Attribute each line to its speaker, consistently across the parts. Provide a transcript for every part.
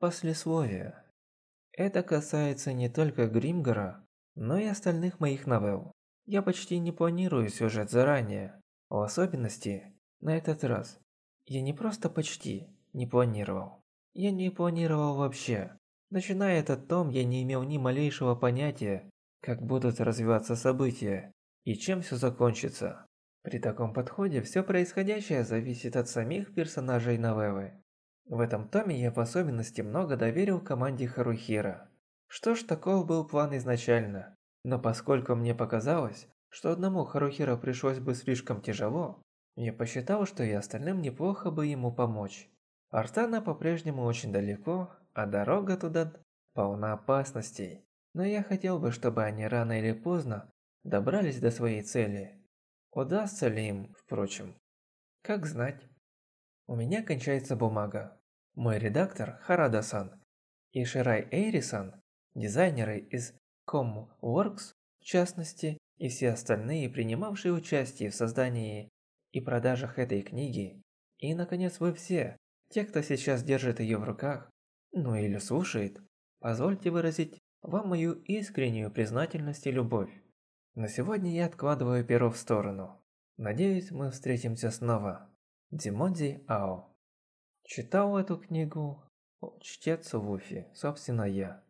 Speaker 1: Послесловие. Это касается не только Гримгора, но и остальных моих новелл. Я почти не планирую сюжет заранее, в особенности на этот раз. Я не просто почти не планировал. Я не планировал вообще. Начиная этот том, я не имел ни малейшего понятия, как будут развиваться события и чем все закончится. При таком подходе все происходящее зависит от самих персонажей новеллы. В этом томе я в особенности много доверил команде Харухира. Что ж, таков был план изначально. Но поскольку мне показалось, что одному Харухира пришлось бы слишком тяжело, я посчитал, что и остальным неплохо бы ему помочь. Артана по-прежнему очень далеко, а дорога туда полна опасностей. Но я хотел бы, чтобы они рано или поздно добрались до своей цели. Удастся ли им, впрочем? Как знать. У меня кончается бумага. Мой редактор Харада-сан и Ширай Эйри-сан, дизайнеры из ComWorks, в частности, и все остальные, принимавшие участие в создании и продажах этой книги, и, наконец, вы все, те, кто сейчас держит ее в руках, ну или слушает, позвольте выразить вам мою искреннюю признательность и любовь. На сегодня я откладываю перо в сторону. Надеюсь, мы встретимся снова. Димонди Ао. Читал эту книгу чтец Вуфи, собственно я.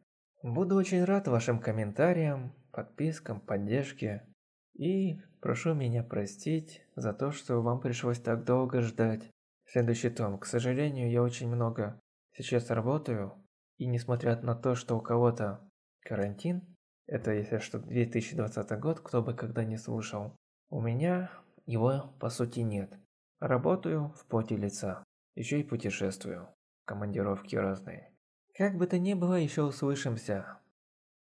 Speaker 1: Буду очень рад вашим комментариям, подпискам, поддержке. И прошу меня простить за то, что вам пришлось так долго ждать. Следующий том. К сожалению, я очень много сейчас работаю. И несмотря на то, что у кого-то карантин, это, если что, 2020 год, кто бы когда не слушал. У меня его, по сути, нет. Работаю в поте лица. Еще и путешествую. Командировки разные. Как бы то ни было, еще услышимся.